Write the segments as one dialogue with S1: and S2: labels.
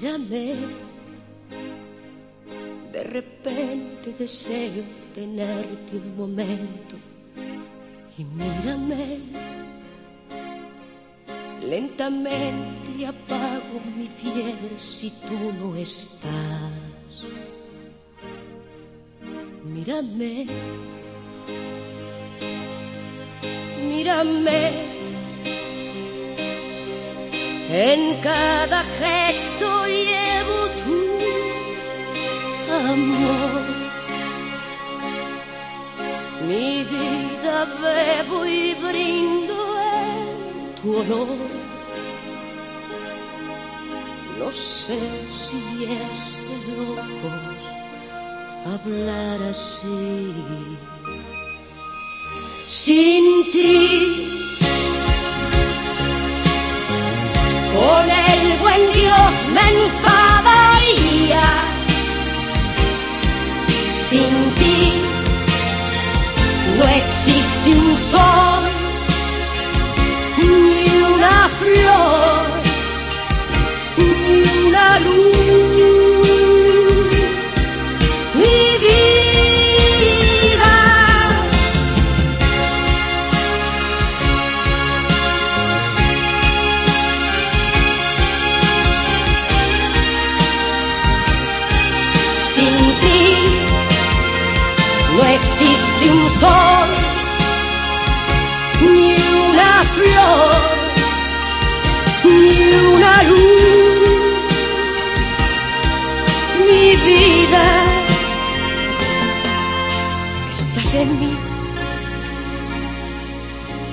S1: Mírame, de repente deseo tenerte un momento y mírame. Lentamente apago mi fiebre si tú no estás. Mírame, mírame. En cada gesto llevo tu amor. Mi vida bebo y brindo en tu honor. No sé si es de locos hablar así. Sin ti. Dios me enfadaría. Sin ti no existe un sol sin ti. No existe un sol ni una flor ni una luz. Mi vida estás en mí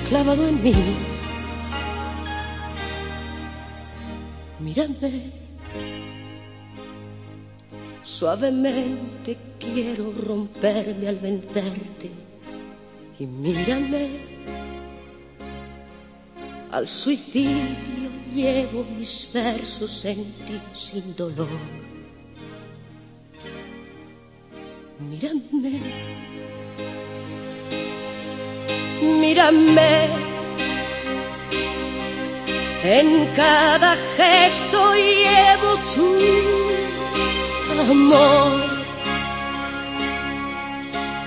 S1: clavado en mí. Mírame Suavemente quiero romperme al vencerte y mírame. Al suicidio llevo mis versos en ti sin dolor. Mírame. Mírame. En cada gesto llevo tu amor.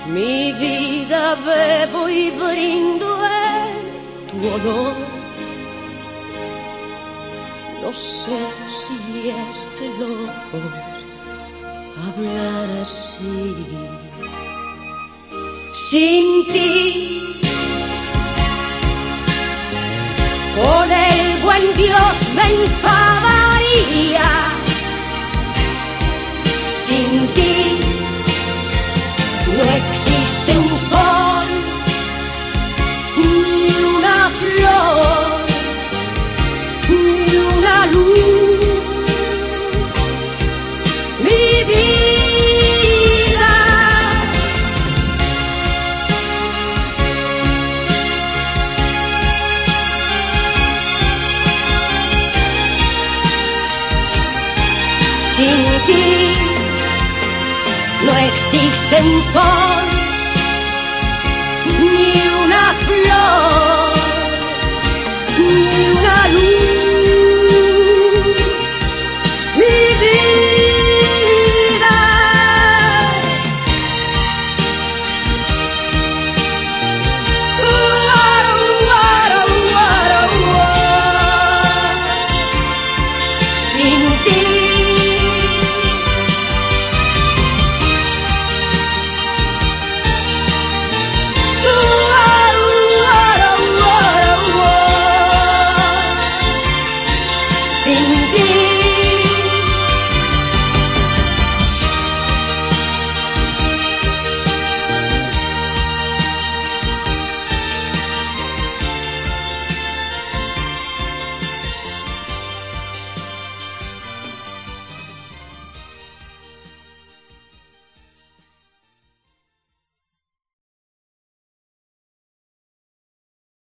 S1: Mi vida bebo y brindo en tu honor. No sé si es de locos hablar así. Sin ti, con el buen Dios me enfadaría sin ti. No existe un sol ni una flor ni una luz. Mi vida sin ti no existe un sol ni una flor.